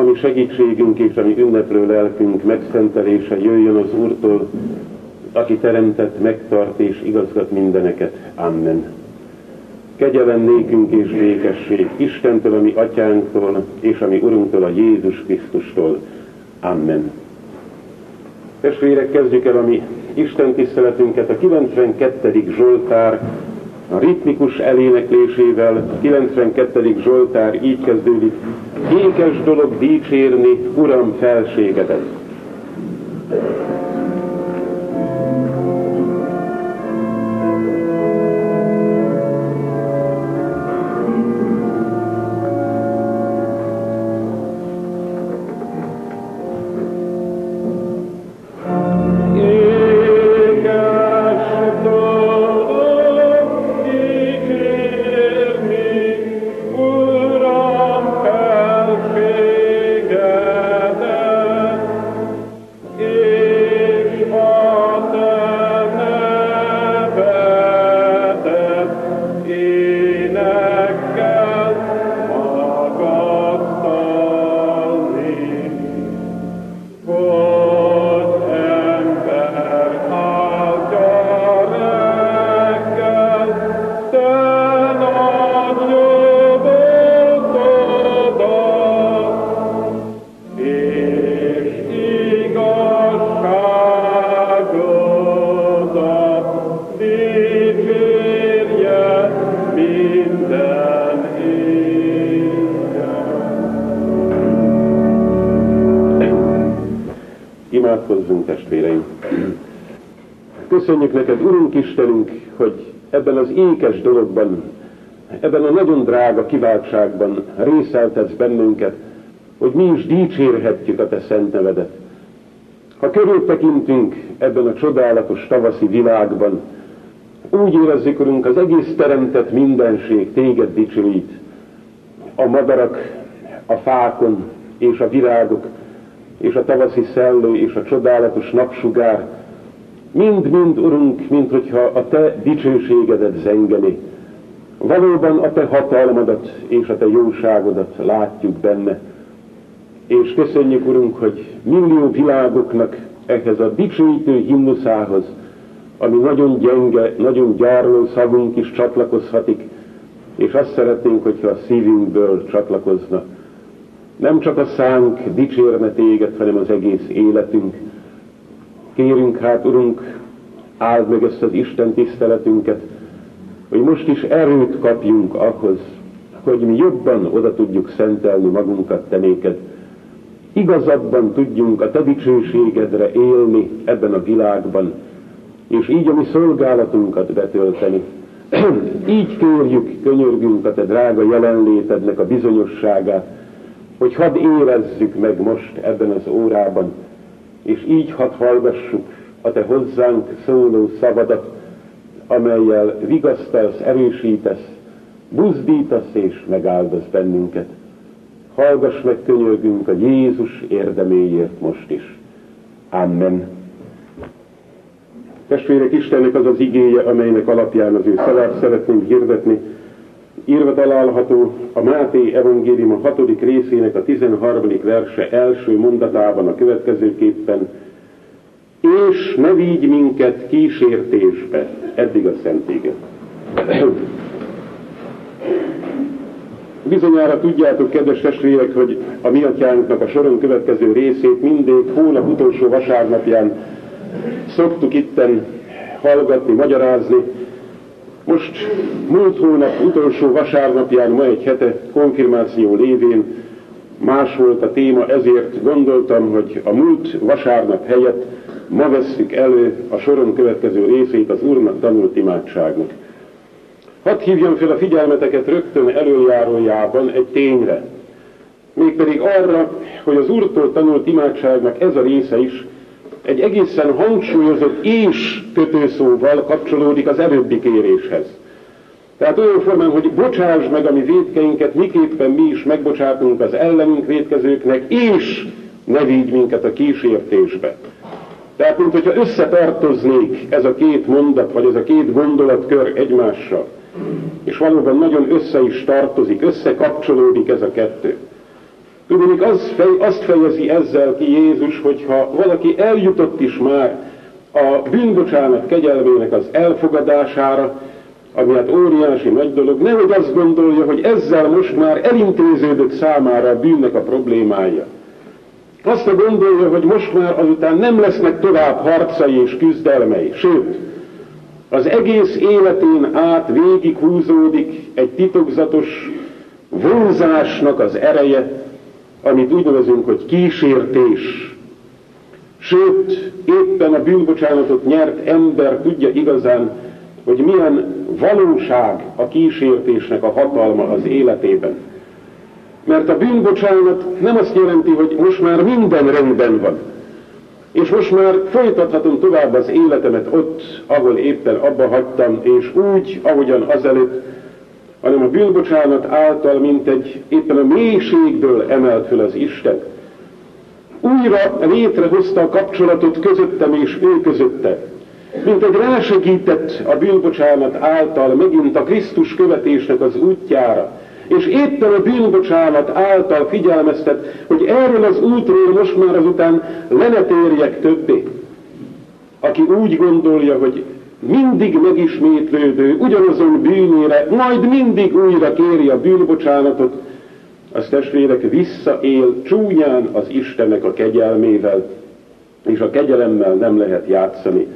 ami segítségünk és ami ünneplő lelkünk megszentelése jöjjön az Úrtól, aki teremtett, megtart és igazgat mindeneket. Amen. Kegyelem nékünk és békesség Istentől, ami atyánktól, és ami Urunktól, a Jézus Krisztustól. Amen. Testvérek, kezdjük el a mi Isten tiszteletünket a 92. Zsoltár a ritmikus eléneklésével. A 92. Zsoltár így kezdődik. Ékes dolog dicsérni, Uram, felségedet. Istenünk, hogy ebben az ékes dologban, ebben a nagyon drága kiváltságban részeltetsz bennünket, hogy mi is dicsérhetjük a Te szent nevedet. Ha körültekintünk ebben a csodálatos tavaszi világban, úgy érezzük, Urunk, az egész teremtett mindenség Téged dicsőít. A madarak, a fákon és a virágok, és a tavaszi szellő és a csodálatos napsugár, mind-mind, Urunk, mint hogyha a Te dicsőségedet zengeni. Valóban a Te hatalmadat és a Te jóságodat látjuk benne. És köszönjük, Urunk, hogy millió világoknak ehhez a dicsőítő himnuszához, ami nagyon gyenge, nagyon gyárló szavunk is csatlakozhatik, és azt szeretnénk, hogyha a szívünkből csatlakozna. Nem csak a szánk dicsérne téged, hanem az egész életünk, Kérünk hát, Urunk, áld meg ezt az Isten tiszteletünket, hogy most is erőt kapjunk ahhoz, hogy mi jobban oda tudjuk szentelni magunkat te néked. Igazabban tudjunk a te dicsőségedre élni ebben a világban, és így a mi szolgálatunkat betölteni. így kérjük, könyörgünk a te drága jelenlétednek a bizonyosságát, hogy hadd érezzük meg most ebben az órában, és így hadd hallgassuk a te hozzánk szóló szavadat, amelyel vigasztalsz, erősítesz, buzdítasz és megáldasz bennünket. Hallgass meg könyörgünk a Jézus érdeméért most is. Amen. Testvérek, Istennek az az igéje, amelynek alapján az ő szavát szeretném hirdetni, írva található a Máté evangélium a hatodik részének a 13. verse első mondatában a következőképpen, és ne vigy minket kísértésbe, eddig a szentéget. Bizonyára tudjátok, kedves testvérek, hogy a mi atyánknak a soron következő részét mindig hónap utolsó vasárnapján szoktuk itten hallgatni, magyarázni, most múlt hónap utolsó vasárnapján, ma egy hete konfirmáció lévén más volt a téma, ezért gondoltam, hogy a múlt vasárnap helyett ma vesszük elő a soron következő részét az Úrnak tanult imádságnak. Hadd hívjam fel a figyelmeteket rögtön előjárójában egy tényre, mégpedig arra, hogy az Úrtól tanult imádságnak ez a része is egy egészen hangsúlyozott és kötőszóval kapcsolódik az előbbi kéréshez. Tehát olyan formán, hogy bocsáss meg a mi védkeinket, miképpen mi is megbocsátunk az ellenünk védkezőknek, és ne vigy minket a kísértésbe. Tehát, mint hogyha összetartoznék ez a két mondat, vagy ez a két gondolatkör egymással. És valóban nagyon össze is tartozik, összekapcsolódik ez a kettő. Tudnék, az fej, azt fejezi ezzel ki Jézus, hogyha valaki eljutott is már a bűnbocsánat kegyelmének az elfogadására, ami hát óriási nagy dolog, nehogy azt gondolja, hogy ezzel most már elintéződött számára a bűnnek a problémája. Azt gondolja, hogy most már azután nem lesznek tovább harcai és küzdelmei, sőt, az egész életén át végig húzódik egy titokzatos vonzásnak az ereje, amit úgy nevezünk, hogy kísértés. Sőt, éppen a bűnbocsánatot nyert ember tudja igazán, hogy milyen valóság a kísértésnek a hatalma az életében. Mert a bűnbocsánat nem azt jelenti, hogy most már minden rendben van, és most már folytathatom tovább az életemet ott, ahol éppen abba hagytam, és úgy, ahogyan azelőtt, hanem a bűnbocsánat által, mint egy éppen a mélységből emelt föl az Isten. Újra létrehozta a kapcsolatot közöttem és ő közötte. Mint egy rásegített a bűnbocsánat által megint a Krisztus követésnek az útjára, és éppen a bűnbocsánat által figyelmeztet, hogy erről az útról most már azután le ne többé. Aki úgy gondolja, hogy mindig megismétlődő, ugyanazon bűnére, majd mindig újra kéri a bűnbocsánatot, az testvérek visszaél csúnyán az Istennek a kegyelmével, és a kegyelemmel nem lehet játszani.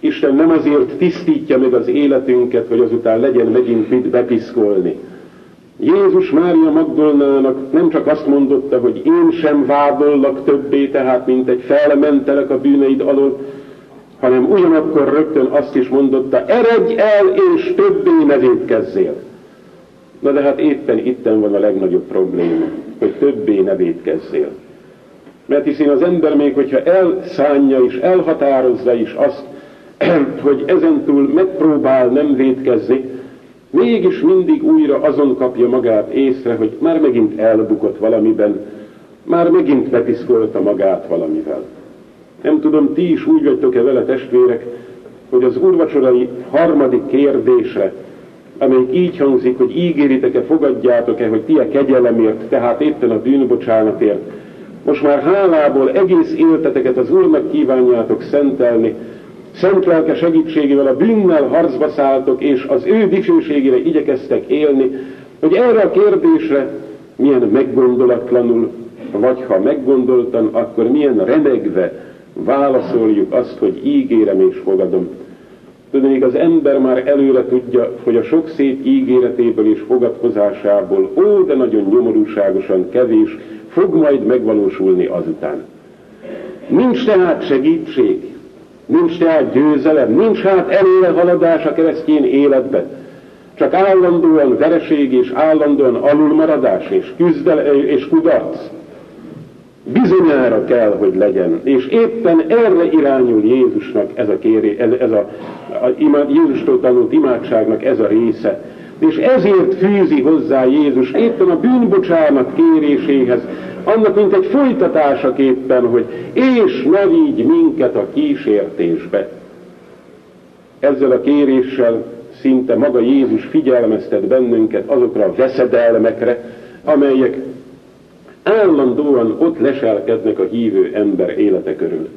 Isten nem azért tisztítja meg az életünket, hogy azután legyen megint mit bepiszkolni, Jézus Mária Magdolnának nem csak azt mondotta, hogy én sem vádollak többé, tehát mint egy felmentelek a bűneid alól, hanem ugyanakkor rögtön azt is mondotta, eredj el és többé ne védkezzél. Na de hát éppen itten van a legnagyobb probléma, hogy többé ne védkezzél. Mert hiszen az ember még, hogyha elszánja és elhatározza is azt, hogy ezentúl megpróbál nem védkezni, mégis mindig újra azon kapja magát észre, hogy már megint elbukott valamiben, már megint bepiszkolta magát valamivel. Nem tudom, ti is úgy vagytok-e vele testvérek, hogy az úrvacsorai harmadik kérdésre, amely így hangzik, hogy ígéritek-e, fogadjátok-e, hogy ti a kegyelemért, tehát éppen a bűnbocsánatért, most már hálából egész életeteket az Úrnak kívánjátok szentelni, szent lelke segítségével a bűnnel harcba szálltok, és az ő dicsőségére igyekeztek élni, hogy erre a kérdésre milyen meggondolatlanul, vagy ha meggondoltan, akkor milyen remegve válaszoljuk azt, hogy ígérem és fogadom. Tudnék, az ember már előre tudja, hogy a sok szép ígéretéből és fogadkozásából, ó, de nagyon nyomorúságosan kevés, fog majd megvalósulni azután. Nincs tehát segítség, Nincs tehát győzelem, nincs hát előrehaladás a keresztény életbe. Csak állandóan vereség és állandóan alulmaradás és küzdel és kudarc. Bizonyára kell, hogy legyen. És éppen erre irányul Jézusnak ez a, kéré, ez, ez a, a, a Jézustól tanult imádságnak ez a része. És ezért fűzi hozzá Jézus éppen a bűnbocsánat kéréséhez annak mint egy folytatásaképpen, hogy és ne vigy minket a kísértésbe. Ezzel a kéréssel szinte maga Jézus figyelmeztet bennünket azokra a veszedelmekre, amelyek állandóan ott leselkednek a hívő ember élete körül.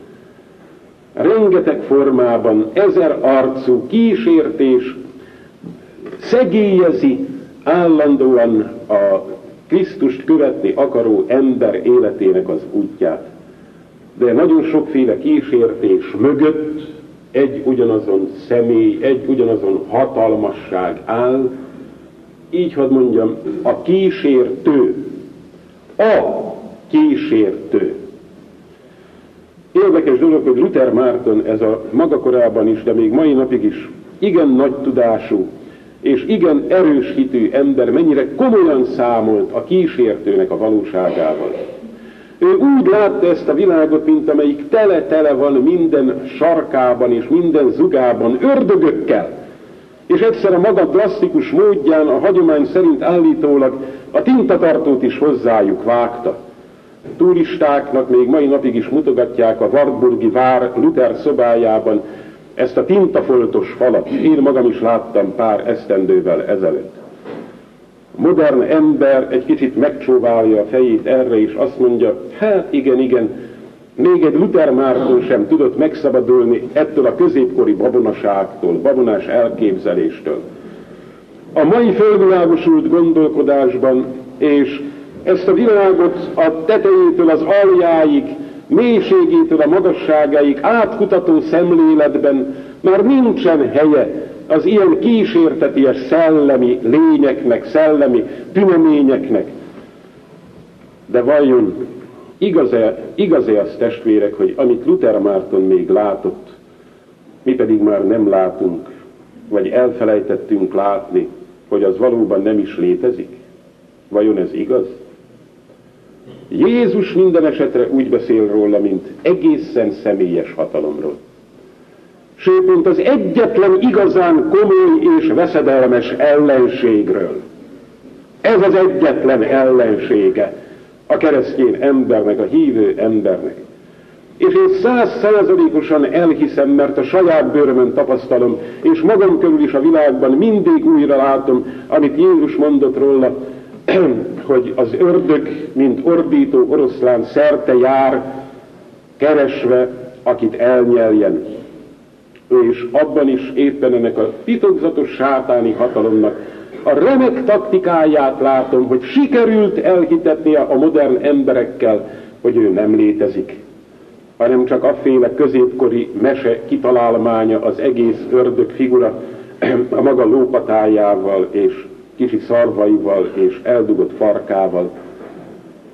Rengeteg formában, ezer arcú kísértés szegélyezi állandóan a Krisztust követni akaró ember életének az útját. De nagyon sokféle kísértés mögött egy ugyanazon személy, egy ugyanazon hatalmasság áll, így hadd mondjam, a kísértő, a kísértő. Érdekes dolog, hogy Luther Márton ez a maga korában is, de még mai napig is igen nagy tudású, és igen erős hitű ember mennyire komolyan számolt a kísértőnek a valóságával. Ő úgy látta ezt a világot, mint amelyik tele-tele van minden sarkában és minden zugában ördögökkel, és egyszer a maga drasztikus módján a hagyomány szerint állítólag a tintatartót is hozzájuk vágta. Turistáknak még mai napig is mutogatják a Wartburgi vár Luther szobájában ezt a tintafoltos falat én magam is láttam pár esztendővel ezelőtt. modern ember egy kicsit megcsóválja a fejét erre, és azt mondja, hát igen, igen, még egy Luther Márton sem tudott megszabadulni ettől a középkori babonaságtól, babonás elképzeléstől. A mai fölvilágosult gondolkodásban, és ezt a világot a tetejétől az aljáig, mélységétől a magasságáig átkutató szemléletben már nincsen helye az ilyen kísérteties szellemi lényeknek, szellemi tüneményeknek. De vajon igaz-e, igaz-e az testvérek, hogy amit Luther Márton még látott, mi pedig már nem látunk, vagy elfelejtettünk látni, hogy az valóban nem is létezik? Vajon ez igaz? Jézus minden esetre úgy beszél róla, mint egészen személyes hatalomról. Sőt, mint az egyetlen igazán komoly és veszedelmes ellenségről. Ez az egyetlen ellensége a keresztény embernek, a hívő embernek. És én százszázalékosan elhiszem, mert a saját bőrömön tapasztalom, és magam körül is a világban mindig újra látom, amit Jézus mondott róla, hogy az ördög, mint ordító oroszlán szerte jár, keresve, akit elnyeljen. És abban is éppen ennek a titokzatos sátáni hatalomnak a remek taktikáját látom, hogy sikerült elhitetnie a modern emberekkel, hogy ő nem létezik, hanem csak afféle középkori mese kitalálmánya az egész ördög figura a maga lópatájával és kicsi szarvaival és eldugott farkával.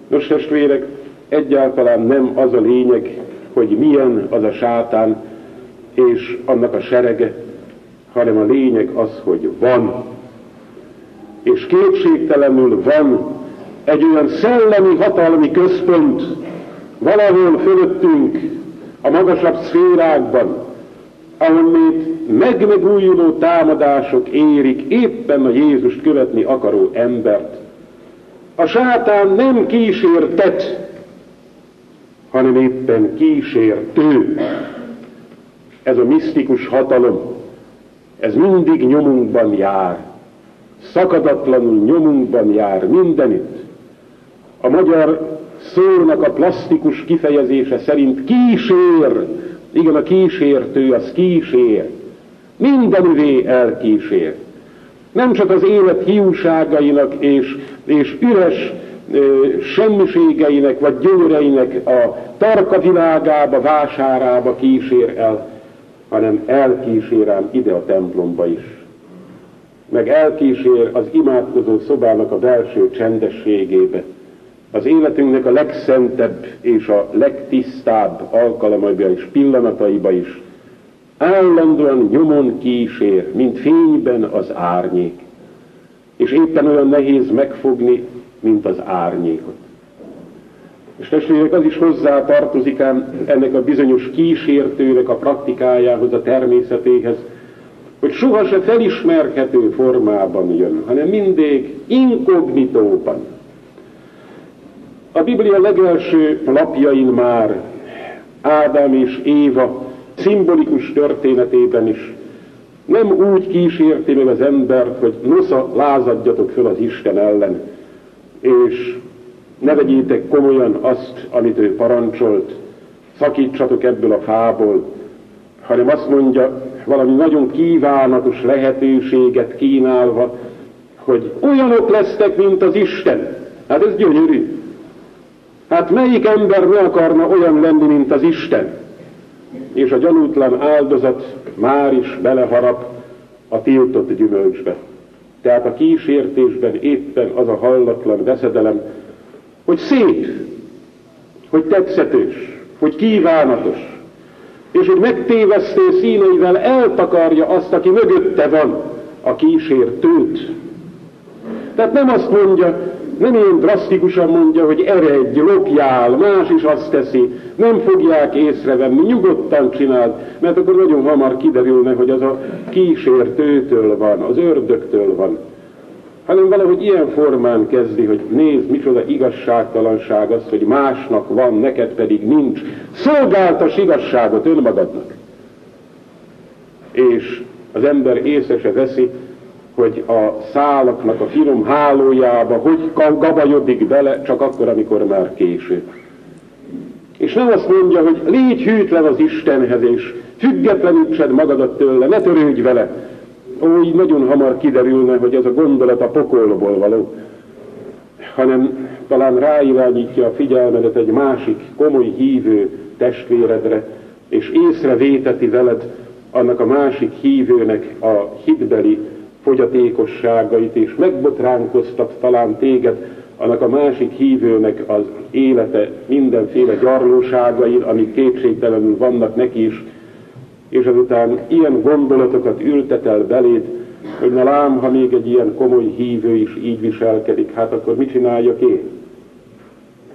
Nos, testvérek, egyáltalán nem az a lényeg, hogy milyen az a sátán és annak a serege, hanem a lényeg az, hogy van. És kétségtelenül van egy olyan szellemi hatalmi központ valahol fölöttünk, a magasabb szférákban, ahonnét megmegújuló támadások érik éppen a Jézust követni akaró embert. A sátán nem kísértet, hanem éppen kísértő. Ez a misztikus hatalom, ez mindig nyomunkban jár. Szakadatlanul nyomunkban jár mindenütt. A magyar szónak a plastikus kifejezése szerint kísér, igen, a kísértő az kísér. Mindenüvé elkísér. Nem csak az élet hiúságainak és, és üres ö, semmiségeinek vagy gyönyöreinek a tarka világába, vásárába kísér el, hanem elkísérám ide a templomba is. Meg elkísér az imádkozó szobának a belső csendességébe az életünknek a legszentebb és a legtisztább alkalmaiba és pillanataiba is állandóan nyomon kísér, mint fényben az árnyék. És éppen olyan nehéz megfogni, mint az árnyékot. És testvérek, az is hozzá tartozik ám ennek a bizonyos kísértőnek a praktikájához, a természetéhez, hogy sohasem felismerhető formában jön, hanem mindig inkognitóban, a Biblia legelső lapjain már Ádám és Éva szimbolikus történetében is nem úgy kísérti meg az embert, hogy nosza, lázadjatok föl az Isten ellen, és ne vegyétek komolyan azt, amit ő parancsolt, szakítsatok ebből a fából, hanem azt mondja, valami nagyon kívánatos lehetőséget kínálva, hogy olyanok lesztek, mint az Isten. Hát ez gyönyörű. Hát melyik ember ne akarna olyan lenni, mint az Isten? És a gyanútlan áldozat már is beleharap a tiltott gyümölcsbe. Tehát a kísértésben éppen az a hallatlan veszedelem, hogy szép, hogy tetszetős, hogy kívánatos, és hogy megtévesztő színeivel eltakarja azt, aki mögötte van, a kísértőt. Tehát nem azt mondja, nem ilyen drasztikusan mondja, hogy eredj, lopjál, más is azt teszi, nem fogják észrevenni, nyugodtan csináld, mert akkor nagyon hamar kiderülne, hogy az a kísértőtől van, az ördögtől van. Hanem valahogy ilyen formán kezdi, hogy nézd, micsoda igazságtalanság az, hogy másnak van, neked pedig nincs. Szolgáltas igazságot önmagadnak. És az ember észre se veszi, hogy a szálaknak a finom hálójába hogy gabajodik bele, csak akkor, amikor már késő. És nem azt mondja, hogy légy hűtlen az Istenhez, és függetlenítsed magadat tőle, ne törődj vele. Ó, így nagyon hamar kiderülne, hogy ez a gondolat a pokolból való, hanem talán ráirányítja a figyelmedet egy másik komoly hívő testvéredre, és észrevéteti veled annak a másik hívőnek a hitbeli fogyatékosságait, és megbotránkoztat talán téged annak a másik hívőnek az élete mindenféle gyarlóságain, amik kétségtelenül vannak neki is, és azután ilyen gondolatokat ültet el beléd, hogy na lám, ha még egy ilyen komoly hívő is így viselkedik, hát akkor mit csináljak én?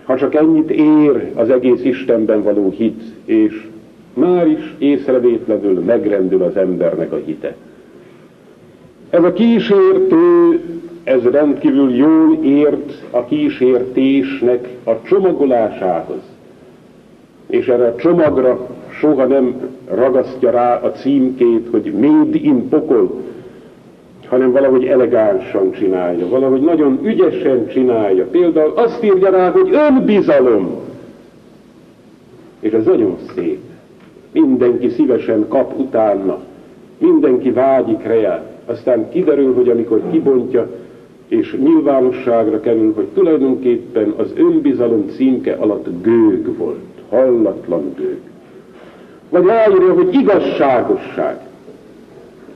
Ha csak ennyit ér az egész Istenben való hit, és már is észrevétlenül megrendül az embernek a hite. Ez a kísértő, ez rendkívül jól ért a kísértésnek a csomagolásához. És erre a csomagra soha nem ragasztja rá a címkét, hogy made in pokol, hanem valahogy elegánsan csinálja, valahogy nagyon ügyesen csinálja. Például azt írja rá, hogy önbizalom. És ez nagyon szép. Mindenki szívesen kap utána. Mindenki vágyik rá. Aztán kiderül, hogy amikor kibontja, és nyilvánosságra kerül, hogy tulajdonképpen az önbizalom címke alatt gőg volt, hallatlan gőg. Vagy ráírja, hogy igazságosság.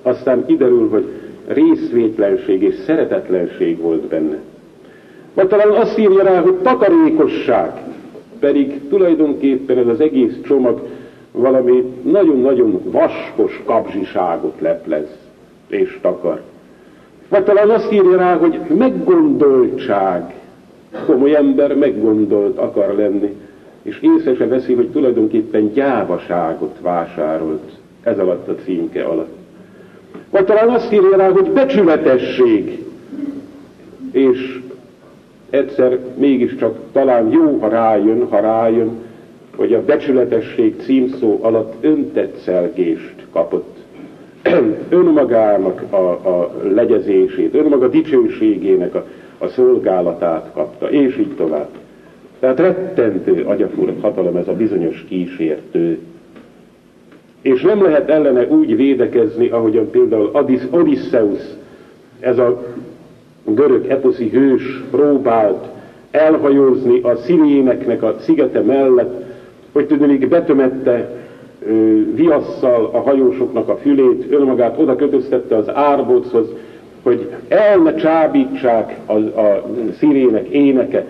Aztán kiderül, hogy részvétlenség és szeretetlenség volt benne. Vagy talán azt írja rá, hogy takarékosság, pedig tulajdonképpen ez az egész csomag valami nagyon-nagyon vaskos kapzsiságot leplez és takar. Vagy talán azt írja rá, hogy meggondoltság. Komoly ember meggondolt akar lenni, és észre se veszi, hogy tulajdonképpen gyávaságot vásárolt ez alatt a címke alatt. Vagy talán azt írja rá, hogy becsületesség, és egyszer mégiscsak talán jó, ha rájön, ha rájön, hogy a becsületesség címszó alatt öntetszelgést kapott. Önmagának a, a legyezését, önmaga dicsőségének a, a szolgálatát kapta, és így tovább. Tehát rettentő agyafúrt hatalom ez a bizonyos kísértő. És nem lehet ellene úgy védekezni, ahogyan például Odysseus, ez a görög eposzi hős próbált elhajózni a sziréneknek a szigete mellett, hogy tudnék betömette viasszal a hajósoknak a fülét, önmagát oda kötöztette az árbochoz, hogy el ne csábítsák a, a szirének éneke,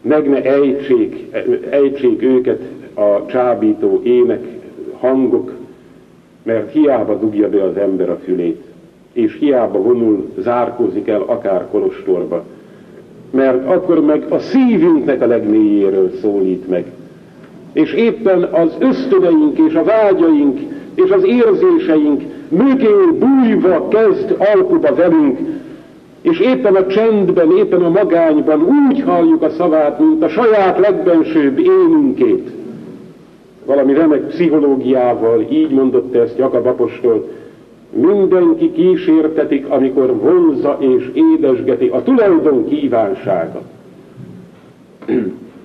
meg ne ejtsék, ejtsék őket a csábító ének hangok, mert hiába dugja be az ember a fülét, és hiába vonul, zárkózik el akár kolostorba, mert akkor meg a szívünknek a legmélyéről szólít meg, és éppen az ösztöneink és a vágyaink és az érzéseink mögé bújva kezd alkuba velünk, és éppen a csendben, éppen a magányban úgy halljuk a szavát, mint a saját legbensőbb énünkét. Valami remek pszichológiával így mondott ezt Jakab apostol, mindenki kísértetik, amikor vonza és édesgeti a tulajdon kívánsága.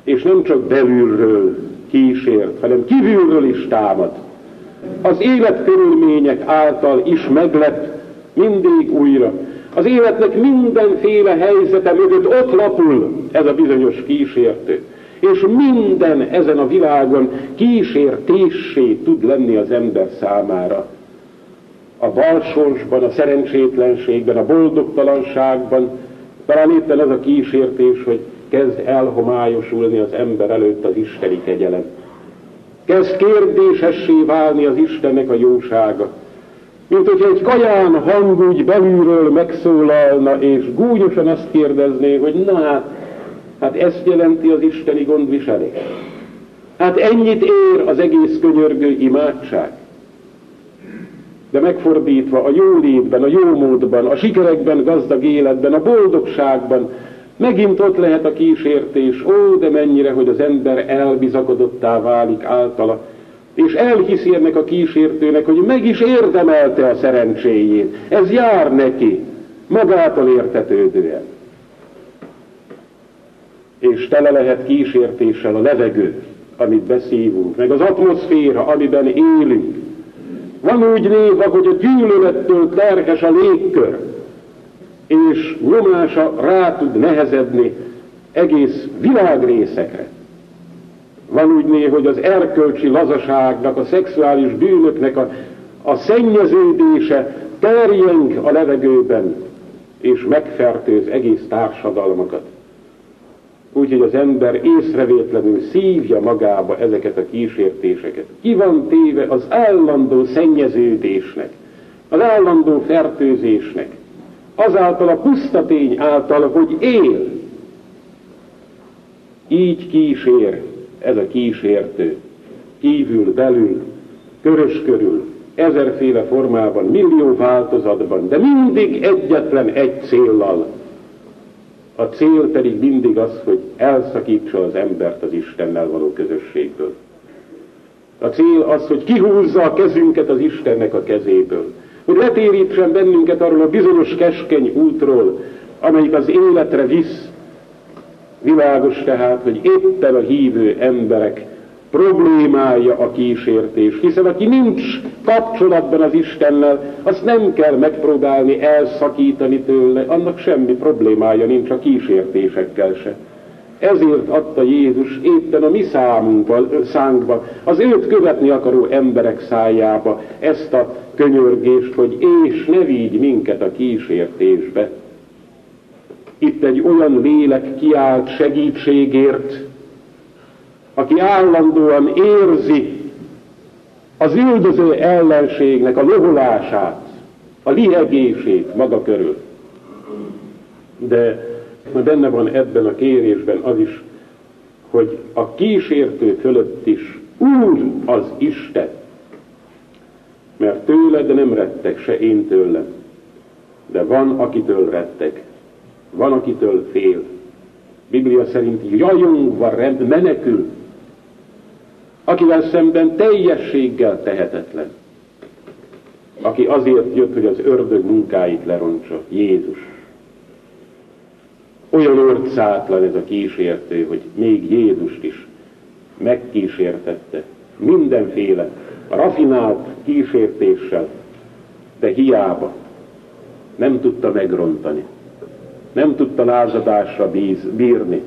és nem csak belülről, kísért, hanem kívülről is támad. Az életkörülmények által is meglep mindig újra. Az életnek mindenféle helyzete mögött ott lapul ez a bizonyos kísértő. És minden ezen a világon kísértéssé tud lenni az ember számára. A balsorsban, a szerencsétlenségben, a boldogtalanságban, talán éppen ez a kísértés, hogy kezd elhomályosulni az ember előtt az isteni kegyelem. Kezd kérdésessé válni az Istennek a jósága. Mint hogyha egy kaján hang úgy belülről megszólalna, és gúnyosan azt kérdezné, hogy na hát, hát ezt jelenti az isteni gondviselés. Hát ennyit ér az egész könyörgő imádság. De megfordítva a jólétben, a jómódban, a sikerekben, gazdag életben, a boldogságban, Megint ott lehet a kísértés, ó, de mennyire, hogy az ember elbizakodottá válik általa, és elhiszi ennek a kísértőnek, hogy meg is érdemelte a szerencséjét. Ez jár neki, magától értetődően. És tele lehet kísértéssel a levegő, amit beszívunk, meg az atmoszféra, amiben élünk. Van úgy név, hogy a gyűlölettől terhes a légkör, és nyomása rá tud nehezedni egész világrészekre. Van úgy név, hogy az erkölcsi lazaságnak, a szexuális bűnöknek a, a szennyeződése terjeng a levegőben, és megfertőz egész társadalmakat. Úgyhogy az ember észrevétlenül szívja magába ezeket a kísértéseket. Ki van téve az állandó szennyeződésnek, az állandó fertőzésnek, azáltal a pusztatény által, hogy él. Így kísér ez a kísértő, kívül, belül, körös körül, ezerféle formában, millió változatban, de mindig egyetlen egy céllal. A cél pedig mindig az, hogy elszakítsa az embert az Istennel való közösségből. A cél az, hogy kihúzza a kezünket az Istennek a kezéből. Hogy letérítsen bennünket arról a bizonyos keskeny útról, amelyik az életre visz, Világos tehát, hogy éppen a hívő emberek problémája a kísértés, hiszen aki nincs kapcsolatban az Istennel, azt nem kell megpróbálni elszakítani tőle, annak semmi problémája nincs a kísértésekkel se. Ezért adta Jézus éppen a mi számunkba, szánkba, az őt követni akaró emberek szájába ezt a könyörgést, hogy és ne vigy minket a kísértésbe. Itt egy olyan lélek kiállt segítségért, aki állandóan érzi az üldöző ellenségnek a loholását, a lihegését maga körül. De benne van ebben a kérésben az is, hogy a kísértő fölött is Úr az Isten, mert tőled nem rettek, se én tőlem, de van, akitől rettek. Van, akitől fél. Biblia szerint jajongva menekül, akivel szemben teljességgel tehetetlen. Aki azért jött, hogy az ördög munkáit lerontsa, Jézus. Olyan orcátlan ez a kísértő, hogy még Jézust is megkísértette mindenféle rafinált kísértéssel, de hiába nem tudta megrontani nem tudta lázadásra bíz, bírni.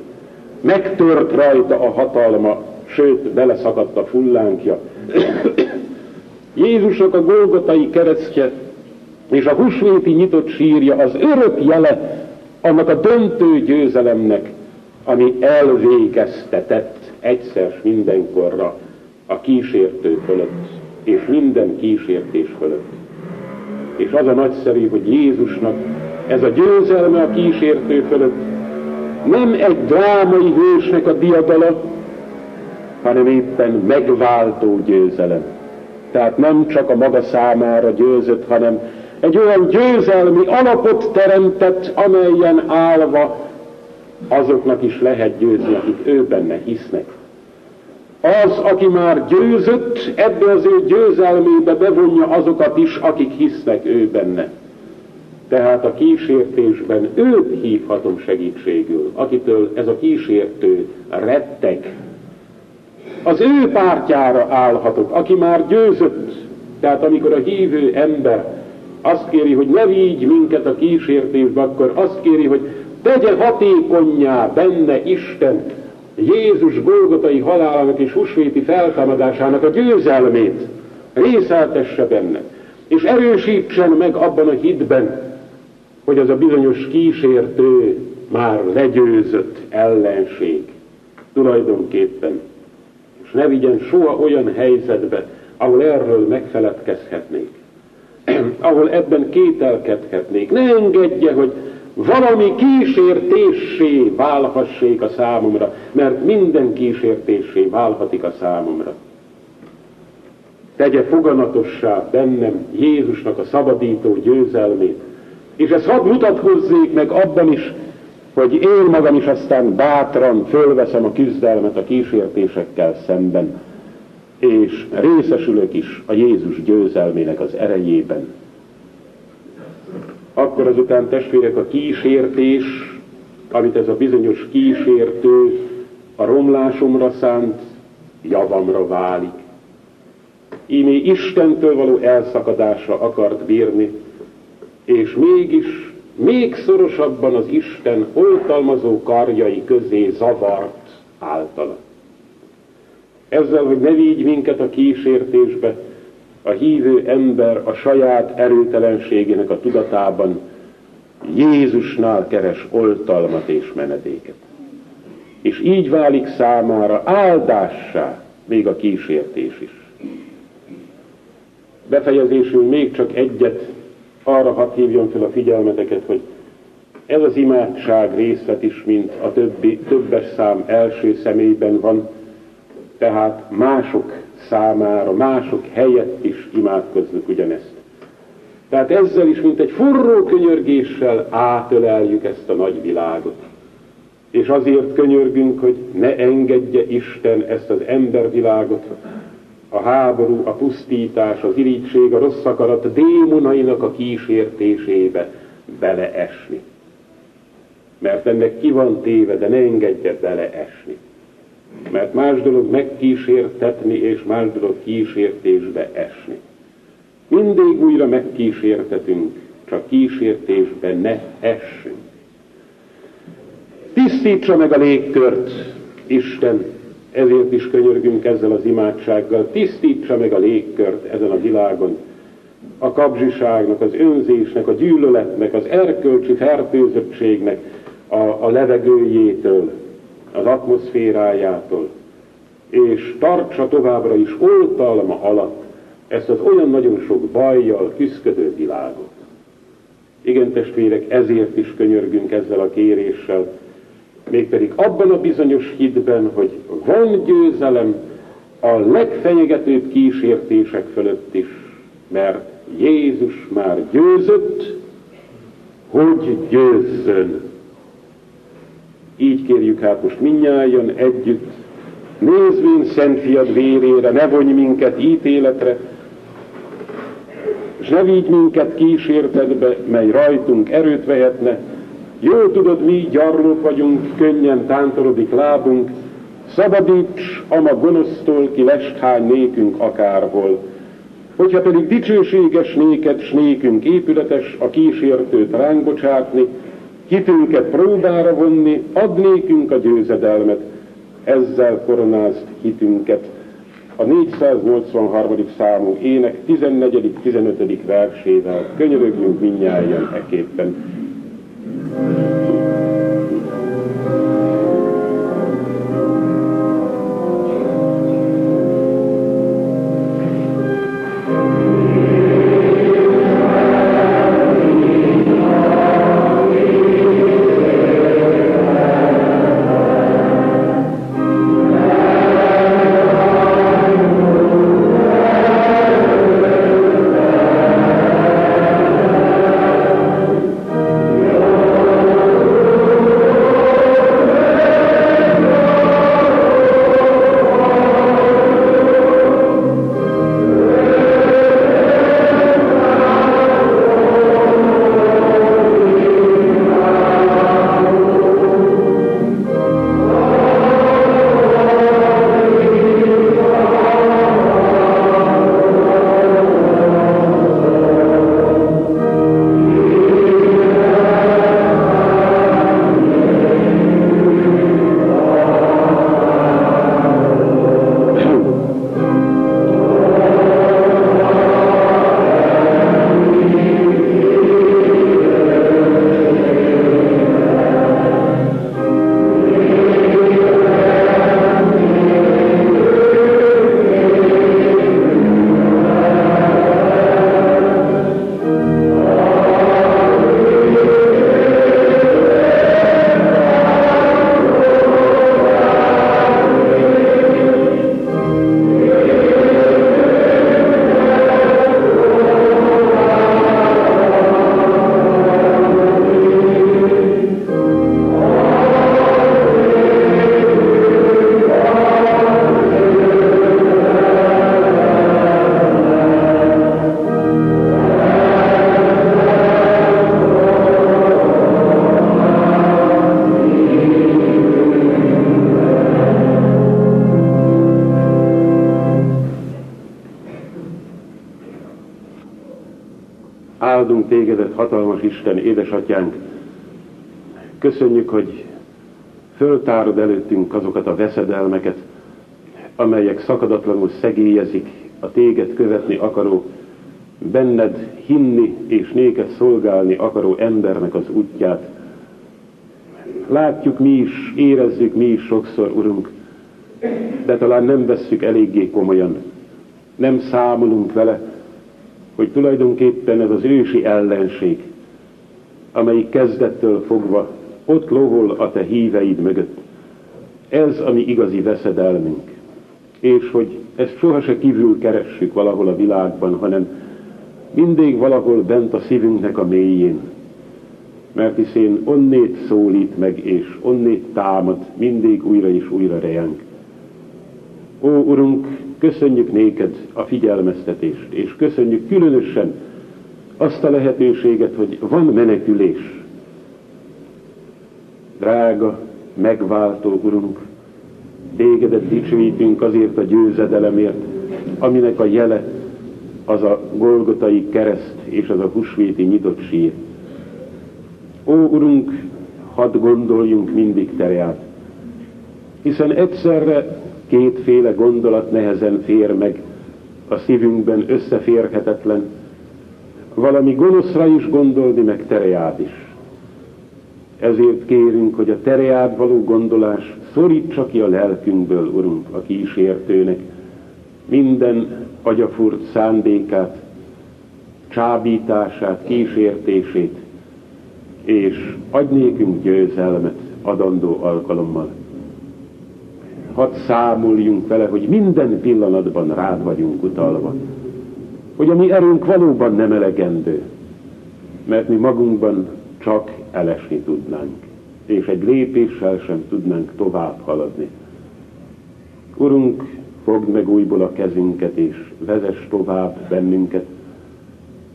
Megtört rajta a hatalma, sőt, beleszakadt a fullánkja. Jézusnak a Golgotai keresztje és a husvéti nyitott sírja az örök jele annak a döntő győzelemnek, ami elvégeztetett egyszer mindenkorra a kísértő fölött, és minden kísértés fölött. És az a nagyszerű, hogy Jézusnak ez a győzelme a kísértő fölött nem egy drámai hősnek a diadala, hanem éppen megváltó győzelem. Tehát nem csak a maga számára győzött, hanem egy olyan győzelmi alapot teremtett, amelyen állva azoknak is lehet győzni, akik ő benne hisznek. Az, aki már győzött, ebbe az ő győzelmébe bevonja azokat is, akik hisznek ő benne. Tehát a kísértésben őt hívhatom segítségül, akitől ez a kísértő retteg. Az ő pártjára állhatok, aki már győzött. Tehát amikor a hívő ember azt kéri, hogy ne vigy minket a kísértésbe, akkor azt kéri, hogy tegye hatékonyá benne Isten Jézus Golgotai halálának és husvéti feltámadásának a győzelmét, részeltesse benne, és erősítsen meg abban a hitben, hogy az a bizonyos kísértő már legyőzött ellenség tulajdonképpen, és ne vigyen soha olyan helyzetbe, ahol erről megfeledkezhetnék, ahol ebben kételkedhetnék. Ne engedje, hogy valami kísértéssé válhassék a számomra, mert minden kísértéssé válhatik a számomra. Tegye foganatossá bennem Jézusnak a szabadító győzelmét, és ez hadd mutatkozzék meg abban is, hogy én magam is aztán bátran fölveszem a küzdelmet a kísértésekkel szemben. És részesülök is a Jézus győzelmének az erejében. Akkor azután testvérek a kísértés, amit ez a bizonyos kísértő a romlásomra szánt, javamra válik. Ímé Istentől való elszakadásra akart bírni, és mégis még szorosabban az Isten oltalmazó karjai közé zavart általa. Ezzel, hogy ne vigy minket a kísértésbe, a hívő ember a saját erőtelenségének a tudatában Jézusnál keres oltalmat és menedéket. És így válik számára áldássá még a kísértés is. Befejezésül még csak egyet arra hadd hívjon fel a figyelmeteket, hogy ez az imádság részlet is, mint a többi, többes szám első személyben van, tehát mások számára, mások helyett is imádkozzuk ugyanezt. Tehát ezzel is, mint egy forró könyörgéssel átöleljük ezt a nagy világot. És azért könyörgünk, hogy ne engedje Isten ezt az embervilágot, a háború, a pusztítás, az irítség, a rossz akarat a démonainak a kísértésébe beleesni. Mert ennek ki van téve, de ne engedje beleesni. Mert más dolog megkísértetni, és más dolog kísértésbe esni. Mindig újra megkísértetünk, csak kísértésbe ne essünk. Tisztítsa meg a légkört, Isten, ezért is könyörgünk ezzel az imádsággal, tisztítsa meg a légkört ezen a világon, a kapzsiságnak, az önzésnek, a gyűlöletnek, az erkölcsi fertőzöttségnek a, a levegőjétől, az atmoszférájától, és tartsa továbbra is oltalma alatt ezt az olyan nagyon sok bajjal küzdködő világot. Igen, testvérek, ezért is könyörgünk ezzel a kéréssel, mégpedig abban a bizonyos hitben, hogy van győzelem a legfenyegetőbb kísértések fölött is, mert Jézus már győzött, hogy győzzön. Így kérjük hát most minnyáján együtt, nézvén Szent Fiad vérére, ne vonj minket ítéletre, és ne vigy minket kísértetbe, mely rajtunk erőt vehetne, Jól tudod, mi gyarlók vagyunk, könnyen tántorodik lábunk, szabadíts ama gonosztól, ki lesthány nékünk akárhol. Hogyha pedig dicsőséges néked, s nékünk épületes, a kísértőt ránk bocsátni, hitünket próbára vonni, ad nékünk a győzedelmet, ezzel koronázd hitünket. A 483. számú ének 14.-15. versével könyörögjünk minnyáján eképpen. Hatalmas Isten, édesatyánk, köszönjük, hogy föltárod előttünk azokat a veszedelmeket, amelyek szakadatlanul szegélyezik a téged követni akaró, benned hinni és néked szolgálni akaró embernek az útját. Látjuk mi is, érezzük mi is sokszor, Urunk, de talán nem vesszük eléggé komolyan. Nem számolunk vele, hogy tulajdonképpen ez az ősi ellenség, amelyik kezdettől fogva ott lovol a te híveid mögött. Ez a mi igazi veszedelmünk. És hogy ezt sohasem kívül keressük valahol a világban, hanem mindig valahol bent a szívünknek a mélyén. Mert hiszén onnét szólít meg, és onnét támad mindig újra és újra rejánk. Ó, Urunk, köszönjük néked a figyelmeztetést, és köszönjük különösen azt a lehetőséget, hogy van menekülés. Drága, megváltó Urunk, tégedet dicsőítünk azért a győzedelemért, aminek a jele az a Golgotai kereszt és az a husvéti nyitott sír. Ó, Urunk, hadd gondoljunk mindig terját, hiszen egyszerre kétféle gondolat nehezen fér meg a szívünkben összeférhetetlen, valami gonoszra is gondolni, meg tereját is. Ezért kérünk, hogy a tereád való gondolás szorítsa ki a lelkünkből, Urunk, a kísértőnek, minden agyafurt szándékát, csábítását, kísértését, és adj nékünk győzelmet adandó alkalommal. Hadd számoljunk vele, hogy minden pillanatban rád vagyunk utalva, hogy a mi erőnk valóban nem elegendő, mert mi magunkban csak elesni tudnánk, és egy lépéssel sem tudnánk tovább haladni. Urunk, fogd meg újból a kezünket, és vezess tovább bennünket.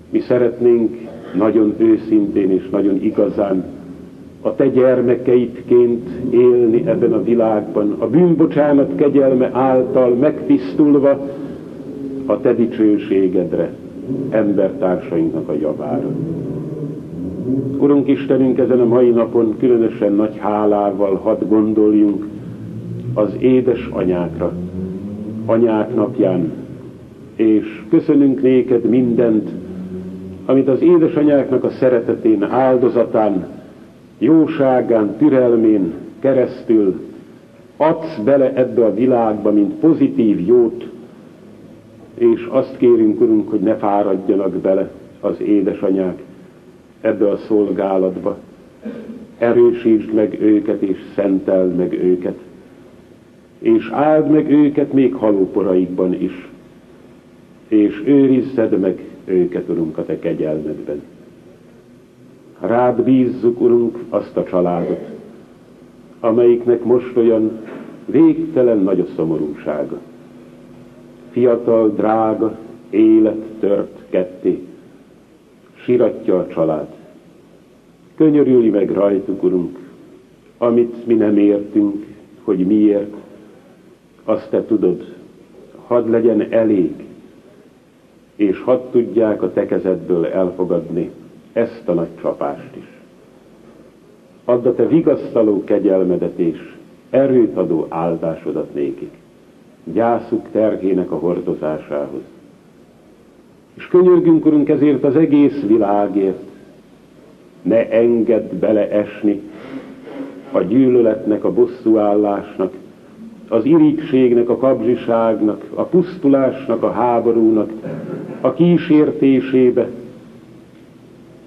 Mi szeretnénk nagyon őszintén és nagyon igazán a te gyermekeitként élni ebben a világban, a bűnbocsánat kegyelme által megtisztulva a te dicsőségedre, embertársainknak a javára. Urunk Istenünk, ezen a mai napon különösen nagy hálával hadd gondoljunk az édes anyákra, anyák napján, és köszönünk néked mindent, amit az édesanyáknak a szeretetén, áldozatán, jóságán, türelmén keresztül adsz bele ebbe a világba, mint pozitív jót, és azt kérünk, Urunk, hogy ne fáradjanak bele az édesanyák ebbe a szolgálatba. Erősítsd meg őket, és szenteld meg őket és áld meg őket még halóporaikban is, és őrizzed meg őket, Urunk, a Te kegyelmedben. Rád bízzuk, Urunk, azt a családot, amelyiknek most olyan végtelen nagy a szomorúsága. Fiatal, drága, élet tört ketté, siratja a család. Könyörülj meg rajtuk, Urunk, amit mi nem értünk, hogy miért, azt te tudod, hadd legyen elég, és hadd tudják a te kezedből elfogadni ezt a nagy csapást is. Add a te vigasztaló kegyelmedet és erőt adó áldásodat nékik, gyászuk terhének a hordozásához. És könyörgünk, Urunk, ezért az egész világért, ne engedd beleesni a gyűlöletnek, a bosszúállásnak, az irítségnek, a kapzsiságnak, a pusztulásnak, a háborúnak, a kísértésébe.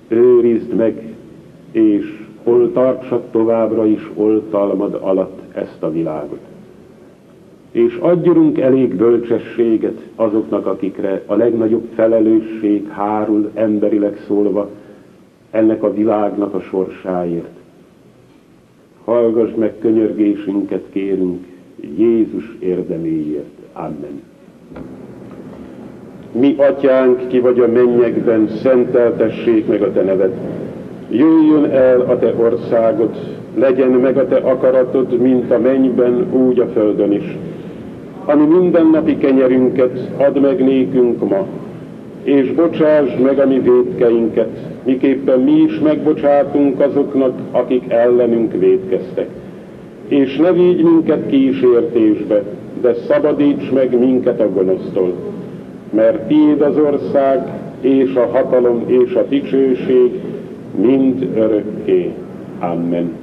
Őrizd meg, és hol tartsad továbbra is oltalmad alatt ezt a világot. És adjunk elég bölcsességet azoknak, akikre a legnagyobb felelősség hárul emberileg szólva ennek a világnak a sorsáért. Hallgass meg könyörgésünket, kérünk, Jézus érdeméért. Amen. Mi atyánk, ki vagy a mennyekben, szenteltessék meg a te neved. Jöjjön el a te országod, legyen meg a te akaratod, mint a mennyben, úgy a földön is. Ami mindennapi kenyerünket add meg nékünk ma, és bocsásd meg a mi védkeinket, miképpen mi is megbocsátunk azoknak, akik ellenünk védkeztek. És ne vigy minket kísértésbe, de szabadíts meg minket a gonosztól, mert tiéd az ország, és a hatalom, és a dicsőség mind örökké. Amen.